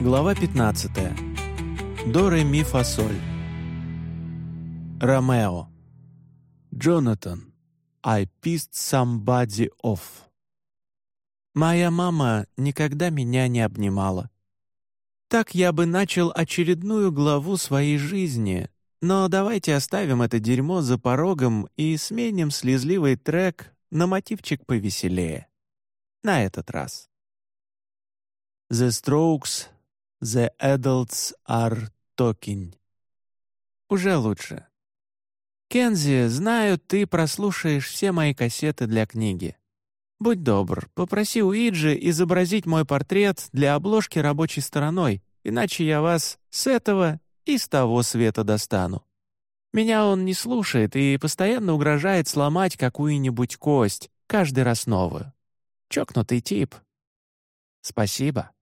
Глава 15. До ре ми фа. Ромео. Джонатан. I pissed somebody off. Моя мама никогда меня не обнимала. Так я бы начал очередную главу своей жизни, но давайте оставим это дерьмо за порогом и сменим слезливый трек на мотивчик повеселее. На этот раз. The Strokes The adults are talking. Уже лучше. Кензи, знаю, ты прослушаешь все мои кассеты для книги. Будь добр, попроси Уиджи изобразить мой портрет для обложки рабочей стороной, иначе я вас с этого и с того света достану. Меня он не слушает и постоянно угрожает сломать какую-нибудь кость, каждый раз новую. Чокнутый тип. Спасибо.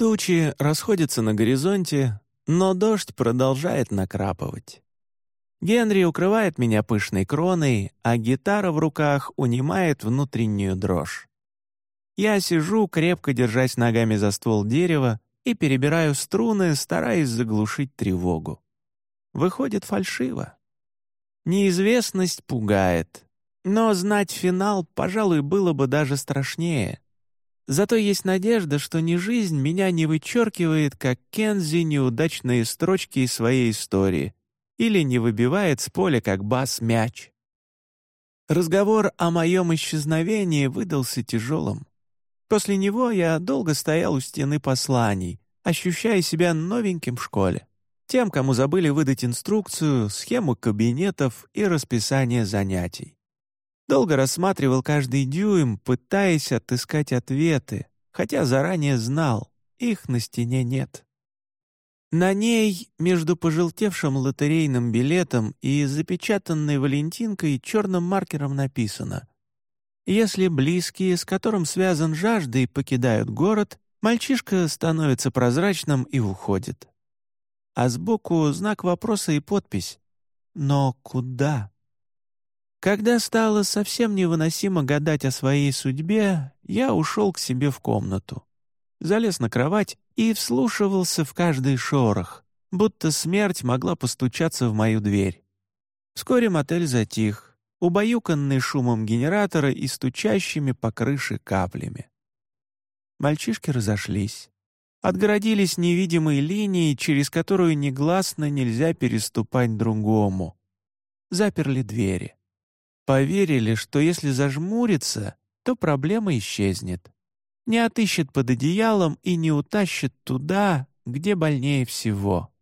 Тучи расходятся на горизонте, но дождь продолжает накрапывать. Генри укрывает меня пышной кроной, а гитара в руках унимает внутреннюю дрожь. Я сижу, крепко держась ногами за ствол дерева, и перебираю струны, стараясь заглушить тревогу. Выходит фальшиво. Неизвестность пугает, но знать финал, пожалуй, было бы даже страшнее. Зато есть надежда, что ни жизнь меня не вычеркивает, как Кензи неудачные строчки из своей истории, или не выбивает с поля, как бас, мяч. Разговор о моем исчезновении выдался тяжелым. После него я долго стоял у стены посланий, ощущая себя новеньким в школе. Тем, кому забыли выдать инструкцию, схему кабинетов и расписание занятий. Долго рассматривал каждый дюйм, пытаясь отыскать ответы, хотя заранее знал, их на стене нет. На ней, между пожелтевшим лотерейным билетом и запечатанной Валентинкой, черным маркером написано «Если близкие, с которым связан жаждой, покидают город, мальчишка становится прозрачным и уходит». А сбоку знак вопроса и подпись «Но куда?» Когда стало совсем невыносимо гадать о своей судьбе, я ушел к себе в комнату. Залез на кровать и вслушивался в каждый шорох, будто смерть могла постучаться в мою дверь. Вскоре мотель затих, убаюканный шумом генератора и стучащими по крыше каплями. Мальчишки разошлись. Отгородились невидимой линией, через которую негласно нельзя переступать другому. Заперли двери. Поверили, что если зажмурится, то проблема исчезнет. Не отыщет под одеялом и не утащит туда, где больнее всего.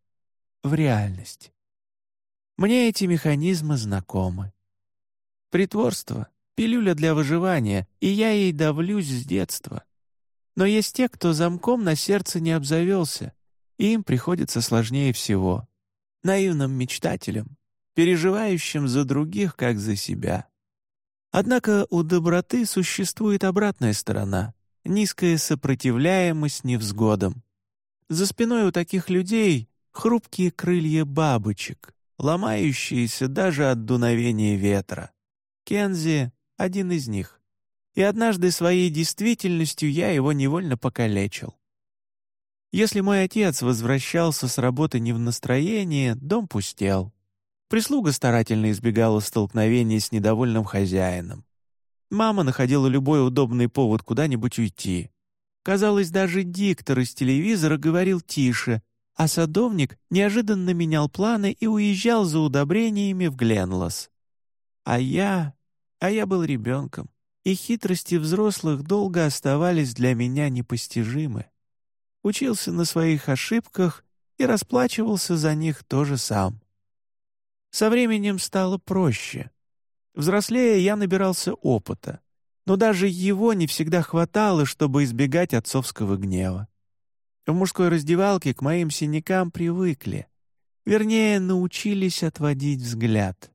В реальность. Мне эти механизмы знакомы. Притворство — пилюля для выживания, и я ей давлюсь с детства. Но есть те, кто замком на сердце не обзавелся, и им приходится сложнее всего. Наивным мечтателям, переживающим за других, как за себя. Однако у доброты существует обратная сторона — низкая сопротивляемость невзгодам. За спиной у таких людей хрупкие крылья бабочек, ломающиеся даже от дуновения ветра. Кензи — один из них. И однажды своей действительностью я его невольно покалечил. Если мой отец возвращался с работы не в настроении, дом пустел. Прислуга старательно избегала столкновений с недовольным хозяином. Мама находила любой удобный повод куда-нибудь уйти. Казалось, даже диктор из телевизора говорил тише, а садовник неожиданно менял планы и уезжал за удобрениями в Гленлос. А я... а я был ребенком, и хитрости взрослых долго оставались для меня непостижимы. Учился на своих ошибках и расплачивался за них тоже сам. Со временем стало проще. Взрослея я набирался опыта, но даже его не всегда хватало, чтобы избегать отцовского гнева. В мужской раздевалке к моим синякам привыкли. Вернее, научились отводить взгляд.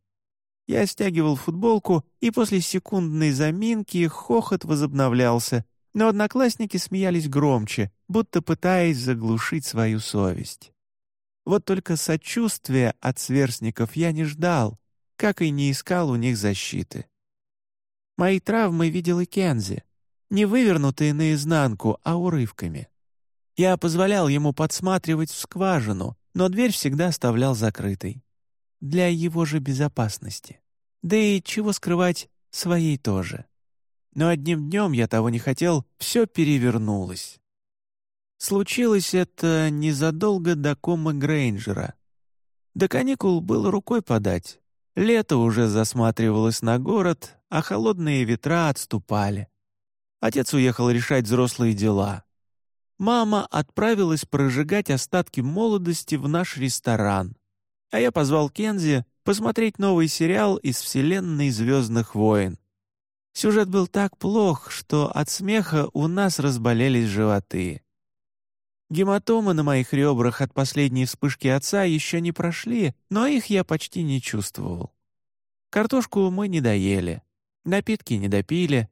Я стягивал футболку, и после секундной заминки хохот возобновлялся, но одноклассники смеялись громче, будто пытаясь заглушить свою совесть. Вот только сочувствия от сверстников я не ждал, как и не искал у них защиты. Мои травмы видел и Кензи, не вывернутые наизнанку, а урывками. Я позволял ему подсматривать в скважину, но дверь всегда оставлял закрытой. Для его же безопасности. Да и чего скрывать, своей тоже. Но одним днем, я того не хотел, все перевернулось. Случилось это незадолго до кома Грейнджера. До каникул было рукой подать. Лето уже засматривалось на город, а холодные ветра отступали. Отец уехал решать взрослые дела. Мама отправилась прожигать остатки молодости в наш ресторан, а я позвал Кензи посмотреть новый сериал из вселенной «Звездных войн». Сюжет был так плох, что от смеха у нас разболелись животы. Гематомы на моих ребрах от последней вспышки отца еще не прошли, но их я почти не чувствовал. Картошку мы не доели, напитки не допили.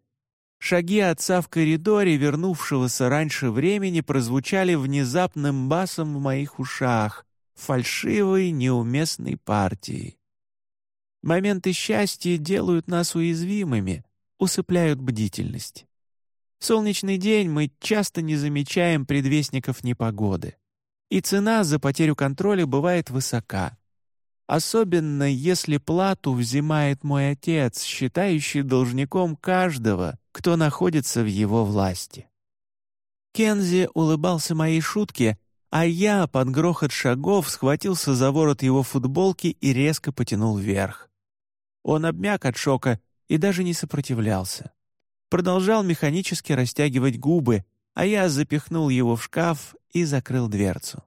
Шаги отца в коридоре, вернувшегося раньше времени, прозвучали внезапным басом в моих ушах, фальшивой, неуместной партией. Моменты счастья делают нас уязвимыми, усыпляют бдительность. Солнечный день мы часто не замечаем предвестников непогоды. И цена за потерю контроля бывает высока. Особенно если плату взимает мой отец, считающий должником каждого, кто находится в его власти. Кензи улыбался моей шутке, а я под грохот шагов схватился за ворот его футболки и резко потянул вверх. Он обмяк от шока и даже не сопротивлялся продолжал механически растягивать губы, а я запихнул его в шкаф и закрыл дверцу.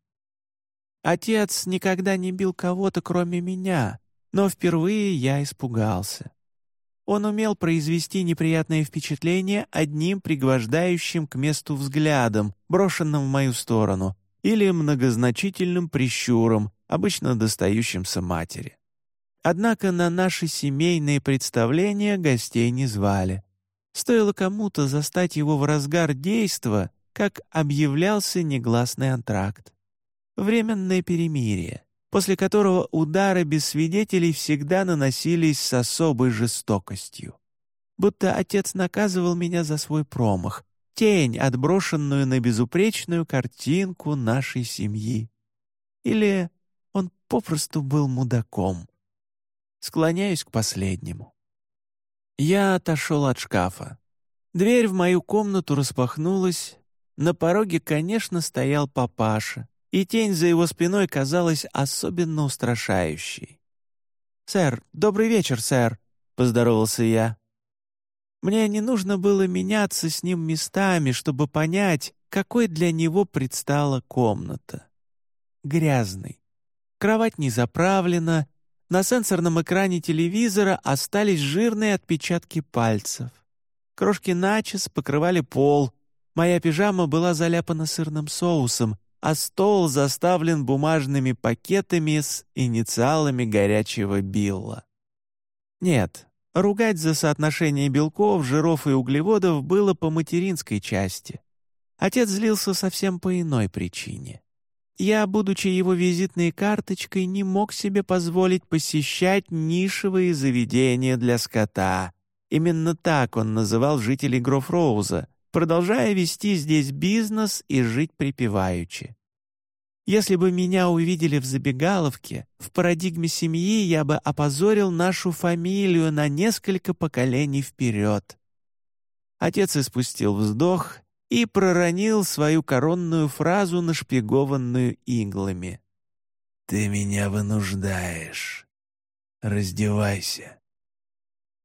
Отец никогда не бил кого-то, кроме меня, но впервые я испугался. Он умел произвести неприятное впечатление одним пригвождающим к месту взглядом, брошенным в мою сторону, или многозначительным прищуром, обычно достающимся матери. Однако на наши семейные представления гостей не звали. Стоило кому-то застать его в разгар действа, как объявлялся негласный антракт. Временное перемирие, после которого удары без свидетелей всегда наносились с особой жестокостью. Будто отец наказывал меня за свой промах, тень, отброшенную на безупречную картинку нашей семьи. Или он попросту был мудаком. Склоняюсь к последнему. Я отошел от шкафа. Дверь в мою комнату распахнулась. На пороге, конечно, стоял папаша, и тень за его спиной казалась особенно устрашающей. «Сэр, добрый вечер, сэр», — поздоровался я. Мне не нужно было меняться с ним местами, чтобы понять, какой для него предстала комната. Грязный. Кровать не заправлена, на сенсорном экране телевизора остались жирные отпечатки пальцев. Крошки начес покрывали пол. Моя пижама была заляпана сырным соусом, а стол заставлен бумажными пакетами с инициалами горячего билла. Нет, ругать за соотношение белков, жиров и углеводов было по материнской части. Отец злился совсем по иной причине. Я, будучи его визитной карточкой, не мог себе позволить посещать нишевые заведения для скота. Именно так он называл жителей Грофроуза, продолжая вести здесь бизнес и жить припеваючи. Если бы меня увидели в забегаловке, в парадигме семьи я бы опозорил нашу фамилию на несколько поколений вперед. Отец испустил вздох и проронил свою коронную фразу, нашпигованную иглами. «Ты меня вынуждаешь. Раздевайся».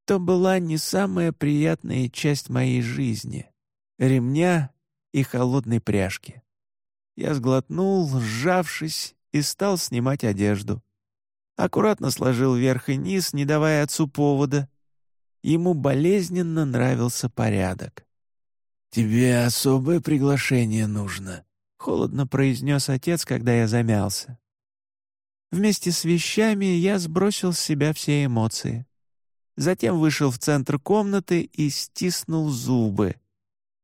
То была не самая приятная часть моей жизни — ремня и холодной пряжки. Я сглотнул, сжавшись, и стал снимать одежду. Аккуратно сложил верх и низ, не давая отцу повода. Ему болезненно нравился порядок. «Тебе особое приглашение нужно», — холодно произнес отец, когда я замялся. Вместе с вещами я сбросил с себя все эмоции. Затем вышел в центр комнаты и стиснул зубы.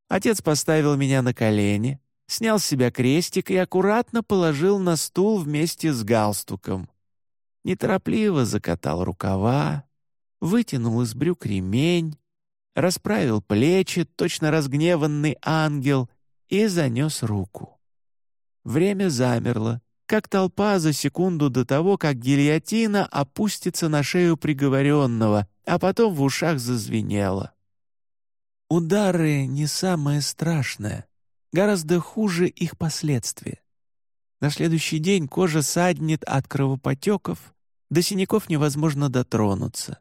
Отец поставил меня на колени, снял с себя крестик и аккуратно положил на стул вместе с галстуком. Неторопливо закатал рукава, вытянул из брюк ремень, расправил плечи, точно разгневанный ангел, и занес руку. Время замерло, как толпа за секунду до того, как гильотина опустится на шею приговоренного, а потом в ушах зазвенело. Удары не самое страшное, гораздо хуже их последствия. На следующий день кожа саднет от кровопотеков, до синяков невозможно дотронуться.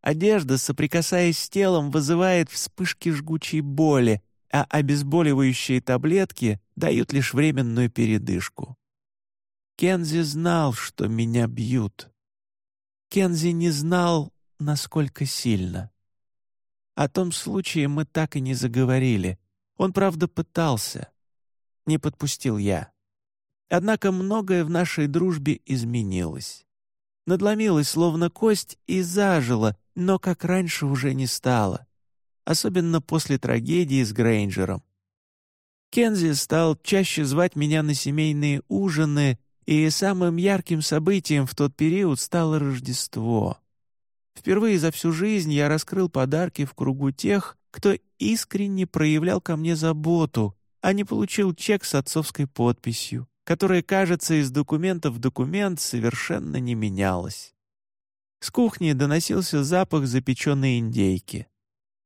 Одежда, соприкасаясь с телом, вызывает вспышки жгучей боли, а обезболивающие таблетки дают лишь временную передышку. Кензи знал, что меня бьют. Кензи не знал, насколько сильно. О том случае мы так и не заговорили. Он, правда, пытался. Не подпустил я. Однако многое в нашей дружбе изменилось. Надломилось, словно кость, и зажило, но как раньше уже не стало. Особенно после трагедии с Грейнджером. Кензи стал чаще звать меня на семейные ужины и самым ярким событием в тот период стало Рождество. Впервые за всю жизнь я раскрыл подарки в кругу тех, кто искренне проявлял ко мне заботу, а не получил чек с отцовской подписью, которая, кажется, из документа в документ совершенно не менялась. С кухни доносился запах запеченной индейки.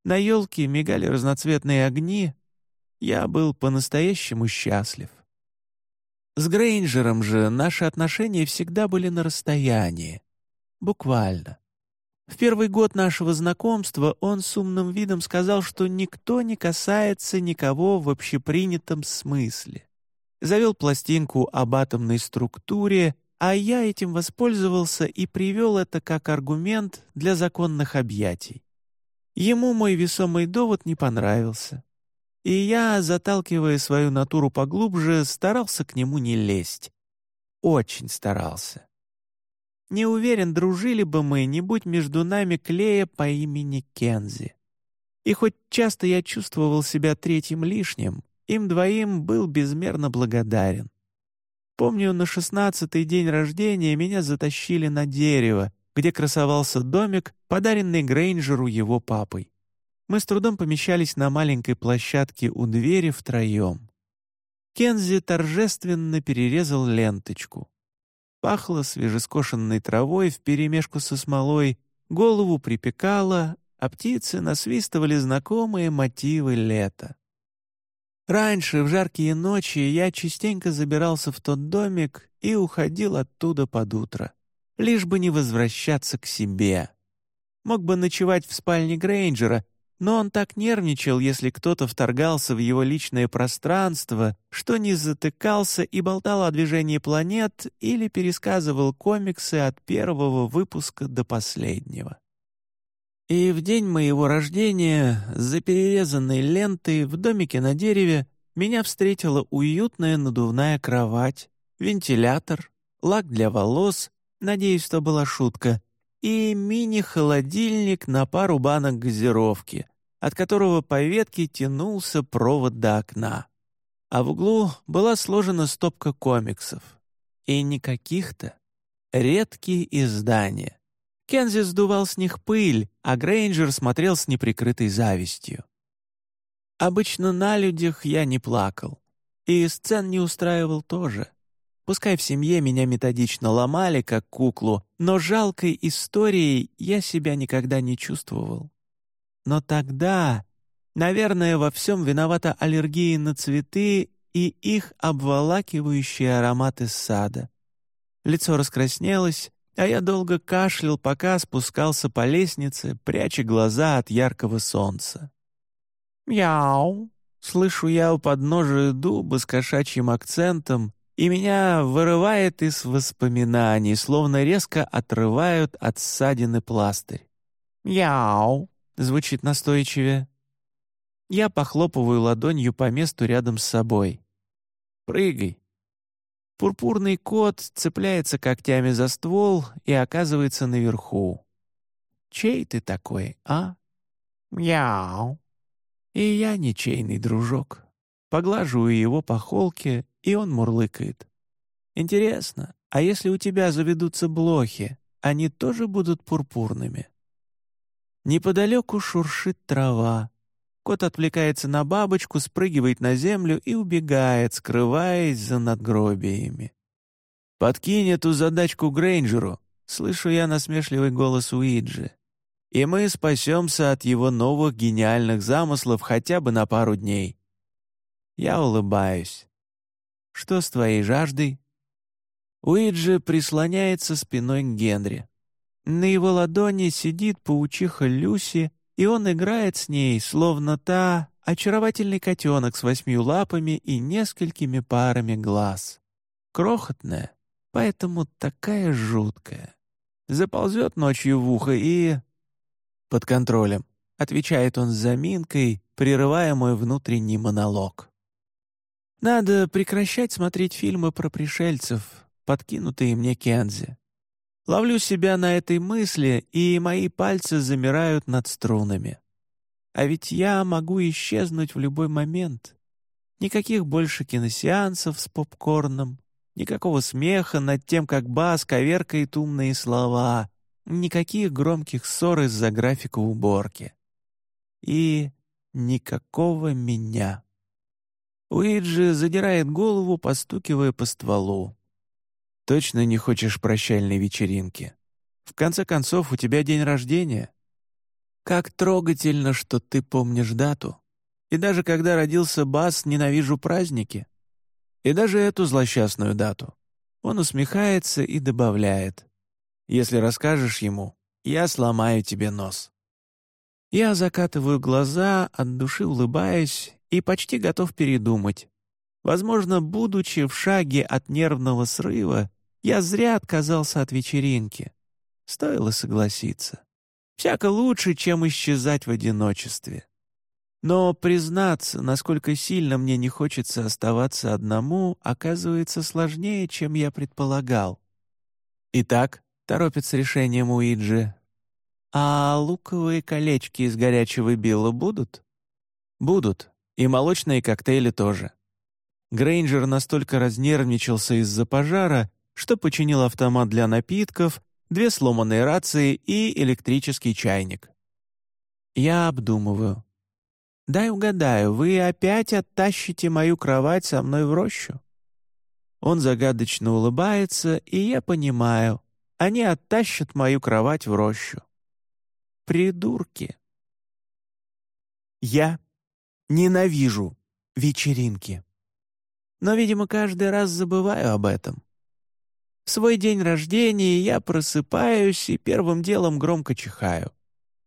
На елке мигали разноцветные огни. Я был по-настоящему счастлив. С Грейнджером же наши отношения всегда были на расстоянии. Буквально. В первый год нашего знакомства он с умным видом сказал, что никто не касается никого в общепринятом смысле. Завел пластинку об атомной структуре, а я этим воспользовался и привел это как аргумент для законных объятий. Ему мой весомый довод не понравился. И я, заталкивая свою натуру поглубже, старался к нему не лезть. Очень старался. Не уверен, дружили бы мы, не будь между нами клея по имени Кензи. И хоть часто я чувствовал себя третьим лишним, им двоим был безмерно благодарен. Помню, на шестнадцатый день рождения меня затащили на дерево, где красовался домик, подаренный Грейнджеру его папой. Мы с трудом помещались на маленькой площадке у двери втроем. Кензи торжественно перерезал ленточку. Пахло свежескошенной травой вперемешку со смолой, голову припекало, а птицы насвистывали знакомые мотивы лета. Раньше, в жаркие ночи, я частенько забирался в тот домик и уходил оттуда под утро, лишь бы не возвращаться к себе. Мог бы ночевать в спальне Грейнджера, но он так нервничал, если кто-то вторгался в его личное пространство, что не затыкался и болтал о движении планет или пересказывал комиксы от первого выпуска до последнего. И в день моего рождения, за перерезанной лентой в домике на дереве, меня встретила уютная надувная кровать, вентилятор, лак для волос, надеюсь, что была шутка, и мини-холодильник на пару банок газировки, от которого по ветке тянулся провод до окна. А в углу была сложена стопка комиксов. И не каких-то. Редкие издания. Кензи сдувал с них пыль, а Грейнджер смотрел с неприкрытой завистью. Обычно на людях я не плакал. И сцен не устраивал тоже. Пускай в семье меня методично ломали, как куклу, но жалкой историей я себя никогда не чувствовал. Но тогда, наверное, во всем виновата аллергия на цветы и их обволакивающие ароматы сада. Лицо раскраснелось, а я долго кашлял, пока спускался по лестнице, пряча глаза от яркого солнца. «Мяу!» — слышу я у подножия дуба с кошачьим акцентом, и меня вырывает из воспоминаний, словно резко отрывают от ссадины пластырь. «Мяу!» Звучит настойчивее. Я похлопываю ладонью по месту рядом с собой. «Прыгай». Пурпурный кот цепляется когтями за ствол и оказывается наверху. «Чей ты такой, а?» «Мяу». И я ничейный дружок. Поглаживаю его по холке, и он мурлыкает. «Интересно, а если у тебя заведутся блохи, они тоже будут пурпурными?» Неподалеку шуршит трава. Кот отвлекается на бабочку, спрыгивает на землю и убегает, скрываясь за надгробиями. «Подкинь эту задачку Грейнджеру», — слышу я насмешливый голос Уиджи. «И мы спасемся от его новых гениальных замыслов хотя бы на пару дней». Я улыбаюсь. «Что с твоей жаждой?» Уиджи прислоняется спиной к Генри. На его ладони сидит паучиха Люси, и он играет с ней, словно та очаровательный котенок с восьмью лапами и несколькими парами глаз. Крохотная, поэтому такая жуткая. Заползет ночью в ухо и... «Под контролем», — отвечает он с заминкой, прерывая мой внутренний монолог. «Надо прекращать смотреть фильмы про пришельцев, подкинутые мне Кензи. Ловлю себя на этой мысли, и мои пальцы замирают над струнами. А ведь я могу исчезнуть в любой момент. Никаких больше киносеансов с попкорном, никакого смеха над тем, как бас коверкает умные слова, никаких громких ссор из-за графика уборки. И никакого меня. Уиджи задирает голову, постукивая по стволу. Точно не хочешь прощальной вечеринки? В конце концов, у тебя день рождения. Как трогательно, что ты помнишь дату. И даже когда родился Бас, ненавижу праздники. И даже эту злосчастную дату. Он усмехается и добавляет. Если расскажешь ему, я сломаю тебе нос. Я закатываю глаза, от души улыбаясь и почти готов передумать. Возможно, будучи в шаге от нервного срыва, я зря отказался от вечеринки. Стоило согласиться. Всяко лучше, чем исчезать в одиночестве. Но признаться, насколько сильно мне не хочется оставаться одному, оказывается сложнее, чем я предполагал. «Итак», — торопит с решением Уиджи, «а луковые колечки из горячего била будут?» «Будут, и молочные коктейли тоже». Грейнджер настолько разнервничался из-за пожара, что починил автомат для напитков, две сломанные рации и электрический чайник. Я обдумываю. «Дай угадаю, вы опять оттащите мою кровать со мной в рощу?» Он загадочно улыбается, и я понимаю, они оттащат мою кровать в рощу. Придурки. Я ненавижу вечеринки но, видимо, каждый раз забываю об этом. В свой день рождения я просыпаюсь и первым делом громко чихаю.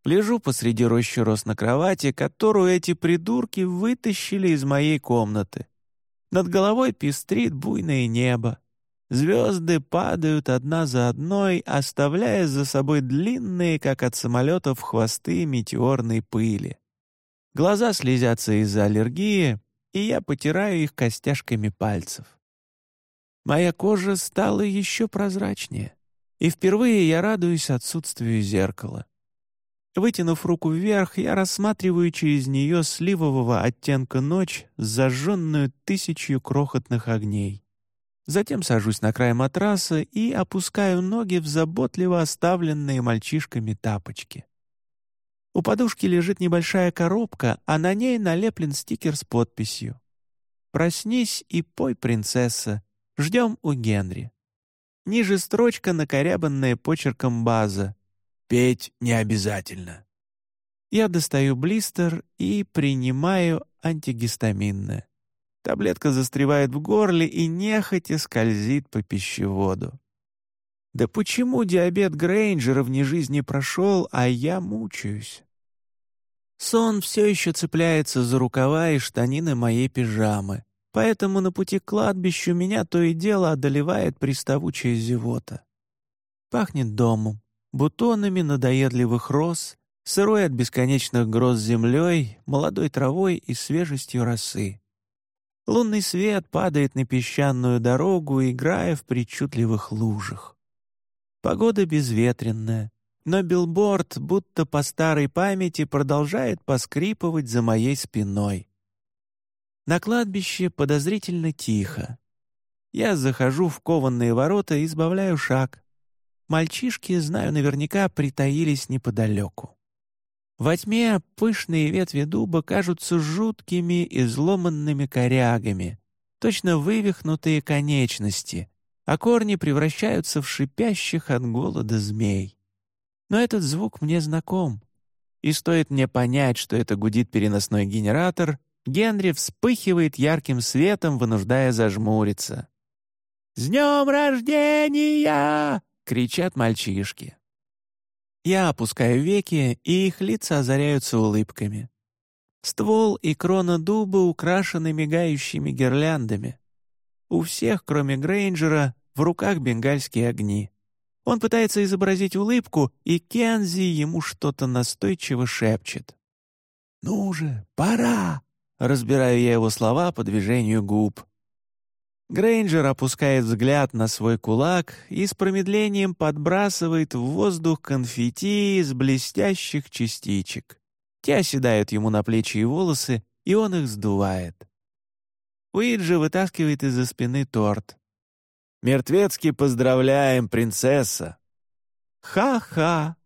Лежу посреди рощи роз на кровати, которую эти придурки вытащили из моей комнаты. Над головой пестрит буйное небо. Звезды падают одна за одной, оставляя за собой длинные, как от самолетов, хвосты метеорной пыли. Глаза слезятся из-за аллергии, и я потираю их костяшками пальцев. Моя кожа стала еще прозрачнее, и впервые я радуюсь отсутствию зеркала. Вытянув руку вверх, я рассматриваю через нее сливового оттенка ночь, зажженную тысячью крохотных огней. Затем сажусь на край матраса и опускаю ноги в заботливо оставленные мальчишками тапочки. У подушки лежит небольшая коробка, а на ней налеплен стикер с подписью. «Проснись и пой, принцесса. Ждем у Генри». Ниже строчка, накорябанная почерком база. «Петь не обязательно». Я достаю блистер и принимаю антигистаминное. Таблетка застревает в горле и нехотя скользит по пищеводу. Да почему диабет Грейнджера вне жизни прошел, а я мучаюсь? Сон все еще цепляется за рукава и штанины моей пижамы, поэтому на пути к кладбищу меня то и дело одолевает приставучая зевота. Пахнет домом, бутонами надоедливых роз, сырой от бесконечных гроз землей, молодой травой и свежестью росы. Лунный свет падает на песчаную дорогу, играя в причудливых лужах. Погода безветренная, но билборд, будто по старой памяти, продолжает поскрипывать за моей спиной. На кладбище подозрительно тихо. Я захожу в кованные ворота и избавляю шаг. Мальчишки, знаю наверняка, притаились неподалеку. Во тьме пышные ветви дуба кажутся жуткими изломанными корягами, точно вывихнутые конечности, а корни превращаются в шипящих от голода змей. Но этот звук мне знаком, и стоит мне понять, что это гудит переносной генератор, Генри вспыхивает ярким светом, вынуждая зажмуриться. «С днем рождения!» — кричат мальчишки. Я опускаю веки, и их лица озаряются улыбками. Ствол и крона дуба украшены мигающими гирляндами. У всех, кроме Грейнджера, в руках бенгальские огни. Он пытается изобразить улыбку, и Кензи ему что-то настойчиво шепчет. «Ну же, пора!» — разбираю я его слова по движению губ. Грейнджер опускает взгляд на свой кулак и с промедлением подбрасывает в воздух конфетти из блестящих частичек. Те оседают ему на плечи и волосы, и он их сдувает. Уиджи вытаскивает из-за спины торт. «Мертвецки поздравляем, принцесса!» «Ха-ха!»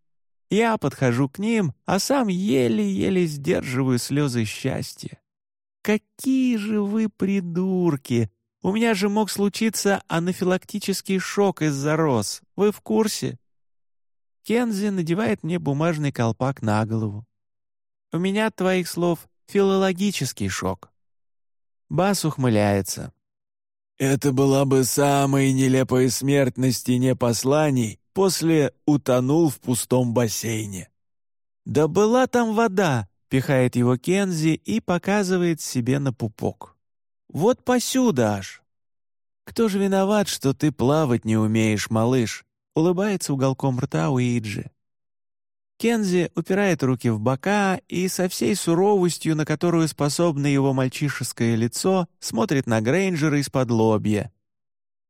Я подхожу к ним, а сам еле-еле сдерживаю слезы счастья. «Какие же вы придурки!» У меня же мог случиться анафилактический шок из-за роз. Вы в курсе?» Кензи надевает мне бумажный колпак на голову. «У меня от твоих слов филологический шок». Бас ухмыляется. «Это была бы самая нелепая смерть на стене посланий после «утонул в пустом бассейне». «Да была там вода!» — пихает его Кензи и показывает себе на пупок. Вот посюда аж. Кто же виноват, что ты плавать не умеешь, малыш? Улыбается уголком рта Уиджи. Кензи упирает руки в бока и со всей суровостью, на которую способно его мальчишеское лицо, смотрит на Грейнджера из-под лобья.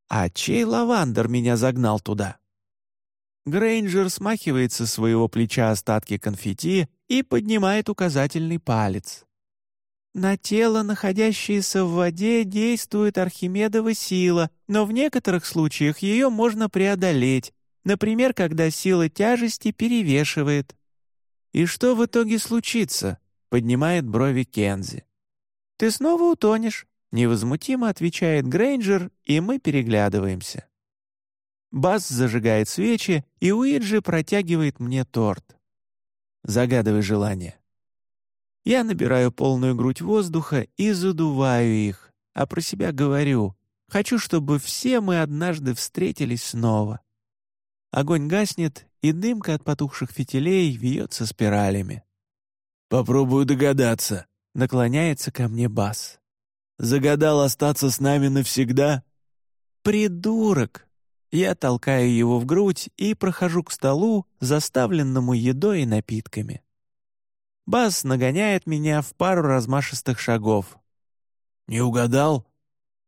«А чей лавандер меня загнал туда?» Грейнджер смахивает со своего плеча остатки конфетти и поднимает указательный палец. На тело, находящееся в воде, действует Архимедова сила, но в некоторых случаях ее можно преодолеть, например, когда сила тяжести перевешивает. «И что в итоге случится?» — поднимает брови Кензи. «Ты снова утонешь», — невозмутимо отвечает Грейнджер, и мы переглядываемся. Бас зажигает свечи, и Уиджи протягивает мне торт. Загадывай желание. Я набираю полную грудь воздуха и задуваю их, а про себя говорю «хочу, чтобы все мы однажды встретились снова». Огонь гаснет, и дымка от потухших фитилей вьется спиралями. «Попробую догадаться», — наклоняется ко мне Бас. «Загадал остаться с нами навсегда?» «Придурок!» Я толкаю его в грудь и прохожу к столу, заставленному едой и напитками. Бас нагоняет меня в пару размашистых шагов. «Не угадал?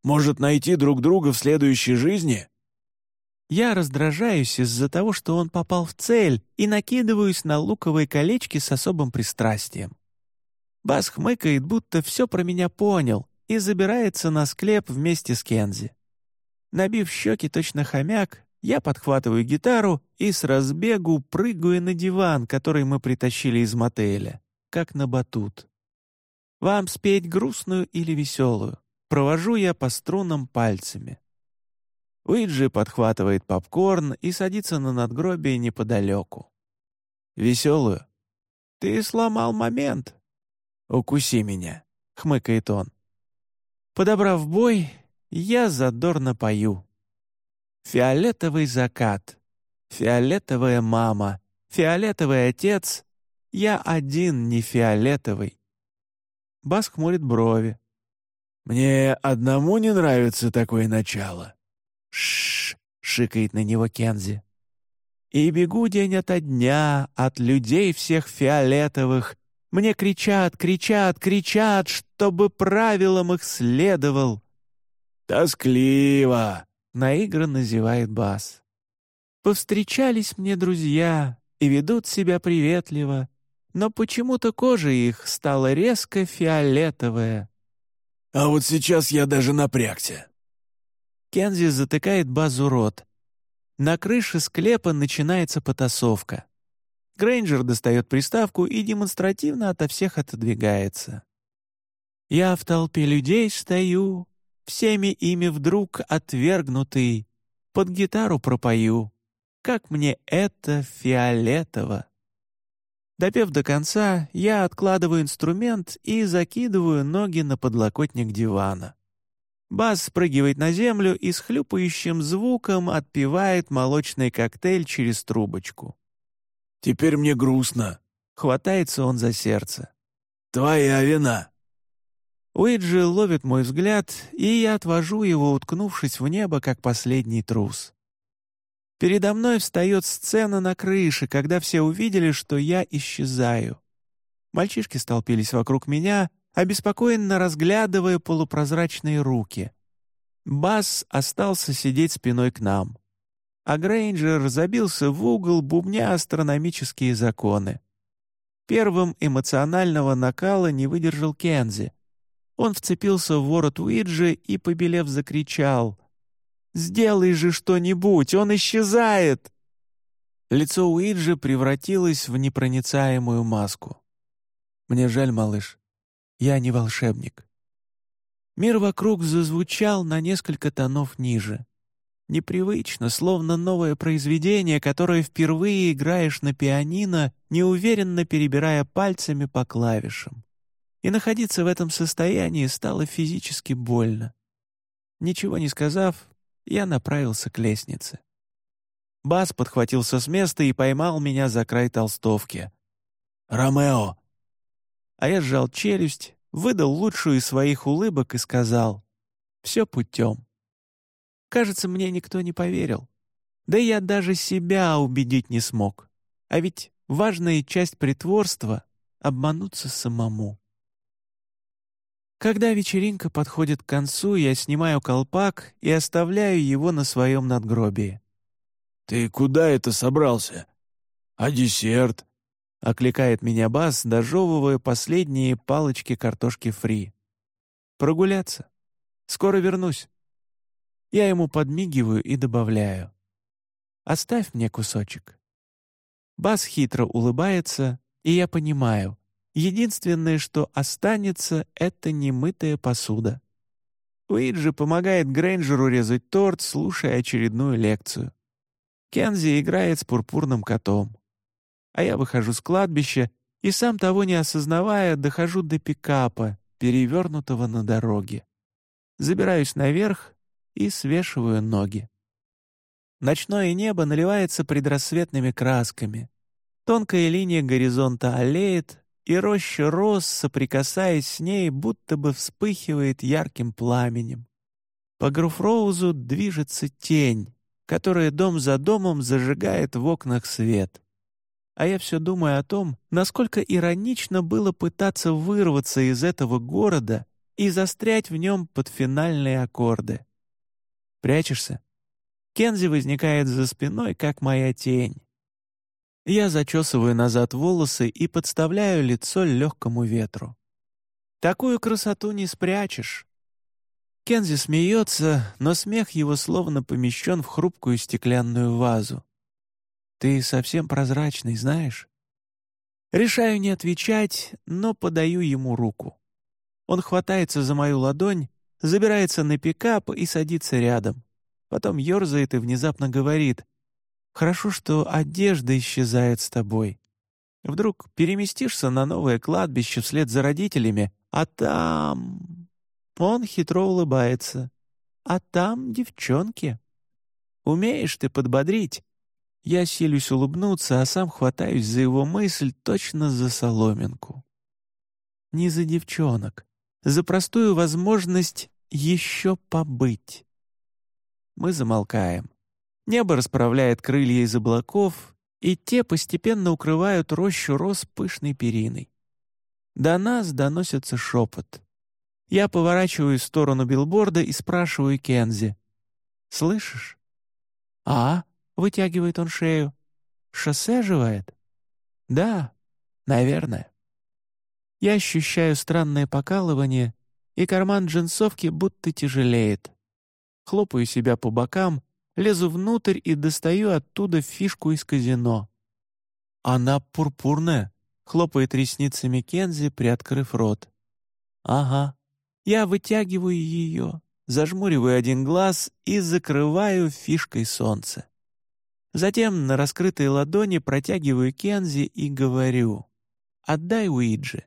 Может, найти друг друга в следующей жизни?» Я раздражаюсь из-за того, что он попал в цель, и накидываюсь на луковые колечки с особым пристрастием. Бас хмыкает, будто все про меня понял, и забирается на склеп вместе с Кензи. Набив щеки точно хомяк, я подхватываю гитару и с разбегу прыгаю на диван, который мы притащили из мотеля как на батут. Вам спеть грустную или веселую? Провожу я по струнам пальцами. Уиджи подхватывает попкорн и садится на надгробие неподалеку. «Веселую?» «Ты сломал момент». «Укуси меня», — хмыкает он. Подобрав бой, я задорно пою. Фиолетовый закат, фиолетовая мама, фиолетовый отец я один не фиолетовый. Бас хмурит брови. «Мне одному не нравится такое начало». «Шш!» — шикает на него Кензи. «И бегу день ото дня от людей всех фиолетовых. Мне кричат, кричат, кричат, чтобы правилам их следовал». «Тоскливо!» — наигранно зевает Бас. «Повстречались мне друзья и ведут себя приветливо, но почему-то кожа их стала резко фиолетовая. «А вот сейчас я даже напрягся». Кензи затыкает базу рот. На крыше склепа начинается потасовка. Грейнджер достает приставку и демонстративно ото всех отодвигается. «Я в толпе людей стою, всеми ими вдруг отвергнутый, под гитару пропою, как мне это фиолетово». Допев до конца, я откладываю инструмент и закидываю ноги на подлокотник дивана. Бас спрыгивает на землю и с хлюпающим звуком отпивает молочный коктейль через трубочку. «Теперь мне грустно», — хватается он за сердце. «Твоя вина». Уиджи ловит мой взгляд, и я отвожу его, уткнувшись в небо, как последний трус. Передо мной встает сцена на крыше, когда все увидели, что я исчезаю. Мальчишки столпились вокруг меня, обеспокоенно разглядывая полупрозрачные руки. Бас остался сидеть спиной к нам. А Грейнджер забился в угол, бубня астрономические законы. Первым эмоционального накала не выдержал Кензи. Он вцепился в ворот Уиджи и, побелев, закричал. Сделай же что-нибудь, он исчезает!» Лицо Уиджи превратилось в непроницаемую маску. «Мне жаль, малыш. Я не волшебник». Мир вокруг зазвучал на несколько тонов ниже. Непривычно, словно новое произведение, которое впервые играешь на пианино, неуверенно перебирая пальцами по клавишам. И находиться в этом состоянии стало физически больно. Ничего не сказав, я направился к лестнице. Бас подхватился с места и поймал меня за край толстовки. «Ромео!» А я сжал челюсть, выдал лучшую из своих улыбок и сказал «Все путем». Кажется, мне никто не поверил. Да я даже себя убедить не смог. А ведь важная часть притворства — обмануться самому. Когда вечеринка подходит к концу, я снимаю колпак и оставляю его на своем надгробии. «Ты куда это собрался? А десерт?» — окликает меня Бас, дожевывая последние палочки картошки фри. «Прогуляться. Скоро вернусь». Я ему подмигиваю и добавляю. «Оставь мне кусочек». Бас хитро улыбается, и я понимаю, Единственное, что останется, — это немытая посуда. Уиджи помогает Грейнджеру резать торт, слушая очередную лекцию. Кензи играет с пурпурным котом. А я выхожу с кладбища и, сам того не осознавая, дохожу до пикапа, перевернутого на дороге. Забираюсь наверх и свешиваю ноги. Ночное небо наливается предрассветными красками. Тонкая линия горизонта олеет, и роща роз, соприкасаясь с ней, будто бы вспыхивает ярким пламенем. По Груфроузу движется тень, которая дом за домом зажигает в окнах свет. А я все думаю о том, насколько иронично было пытаться вырваться из этого города и застрять в нем под финальные аккорды. Прячешься? Кензи возникает за спиной, как моя тень. Я зачесываю назад волосы и подставляю лицо легкому ветру. Такую красоту не спрячешь. Кензи смеется, но смех его словно помещен в хрупкую стеклянную вазу. Ты совсем прозрачный, знаешь? Решаю не отвечать, но подаю ему руку. Он хватается за мою ладонь, забирается на пикап и садится рядом. Потом ерзает и внезапно говорит Хорошо, что одежда исчезает с тобой. Вдруг переместишься на новое кладбище вслед за родителями, а там...» Он хитро улыбается. «А там девчонки. Умеешь ты подбодрить?» Я силюсь улыбнуться, а сам хватаюсь за его мысль точно за соломинку. Не за девчонок, за простую возможность еще побыть. Мы замолкаем. Небо расправляет крылья из облаков, и те постепенно укрывают рощу роз пышной периной. До нас доносится шепот. Я поворачиваю в сторону билборда и спрашиваю Кензи. «Слышишь?» «А?» — вытягивает он шею. «Шоссе оживает?» «Да, наверное». Я ощущаю странное покалывание, и карман джинсовки будто тяжелеет. Хлопаю себя по бокам, лезу внутрь и достаю оттуда фишку из казино. «Она пурпурная», — хлопает ресницами Кензи, приоткрыв рот. «Ага». Я вытягиваю ее, зажмуриваю один глаз и закрываю фишкой солнце. Затем на раскрытой ладони протягиваю Кензи и говорю «Отдай Уиджи,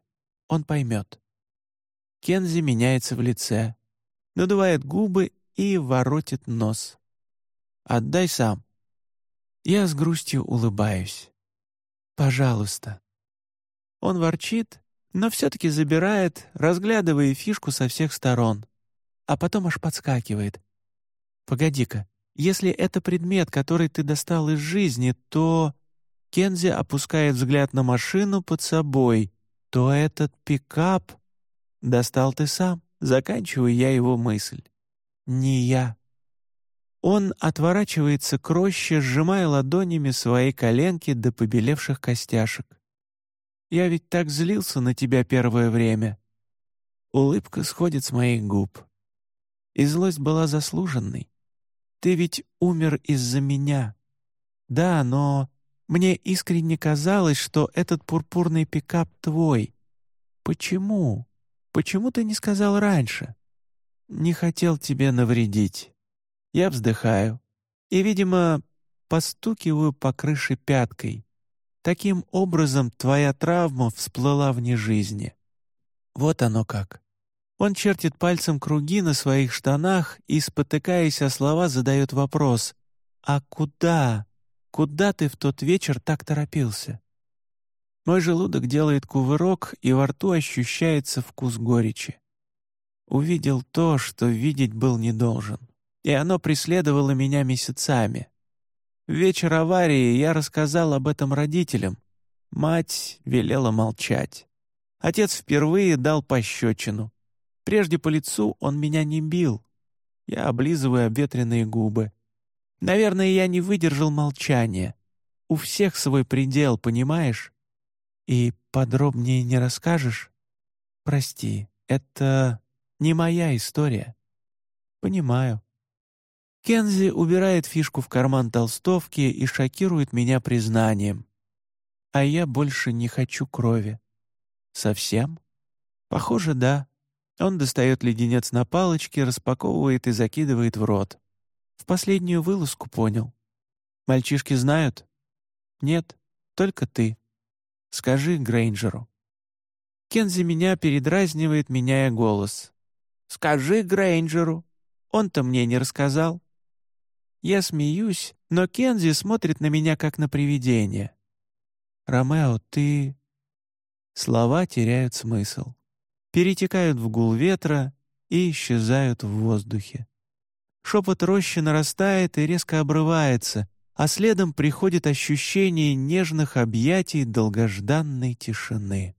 он поймет». Кензи меняется в лице, надувает губы и воротит нос. «Отдай сам». Я с грустью улыбаюсь. «Пожалуйста». Он ворчит, но все-таки забирает, разглядывая фишку со всех сторон, а потом аж подскакивает. «Погоди-ка, если это предмет, который ты достал из жизни, то...» Кензи опускает взгляд на машину под собой. «То этот пикап...» «Достал ты сам», заканчиваю я его мысль. «Не я». Он отворачивается к роще, сжимая ладонями свои коленки до побелевших костяшек. Я ведь так злился на тебя первое время». Улыбка сходит с моих губ. И злость была заслуженной. Ты ведь умер из-за меня. Да, но мне искренне казалось, что этот пурпурный пикап твой. Почему? Почему ты не сказал раньше? Не хотел тебе навредить. Я вздыхаю и, видимо, постукиваю по крыше пяткой. Таким образом, твоя травма всплыла вне жизни. Вот оно как. Он чертит пальцем круги на своих штанах и, спотыкаясь о слова, задает вопрос. «А куда? Куда ты в тот вечер так торопился?» Мой желудок делает кувырок, и во рту ощущается вкус горечи. Увидел то, что видеть был не должен. И оно преследовало меня месяцами. В вечер аварии я рассказал об этом родителям. Мать велела молчать. Отец впервые дал пощечину. Прежде по лицу он меня не бил. Я облизываю обветренные губы. Наверное, я не выдержал молчания. У всех свой предел, понимаешь? И подробнее не расскажешь? Прости, это не моя история. Понимаю. Кензи убирает фишку в карман толстовки и шокирует меня признанием. А я больше не хочу крови. Совсем? Похоже, да. Он достает леденец на палочке, распаковывает и закидывает в рот. В последнюю вылазку понял. Мальчишки знают? Нет, только ты. Скажи Грейнджеру. Кензи меня передразнивает, меняя голос. «Скажи Грейнджеру. Он-то мне не рассказал». Я смеюсь, но Кензи смотрит на меня, как на привидение. «Ромео, ты...» Слова теряют смысл, перетекают в гул ветра и исчезают в воздухе. Шепот рощи нарастает и резко обрывается, а следом приходит ощущение нежных объятий долгожданной тишины.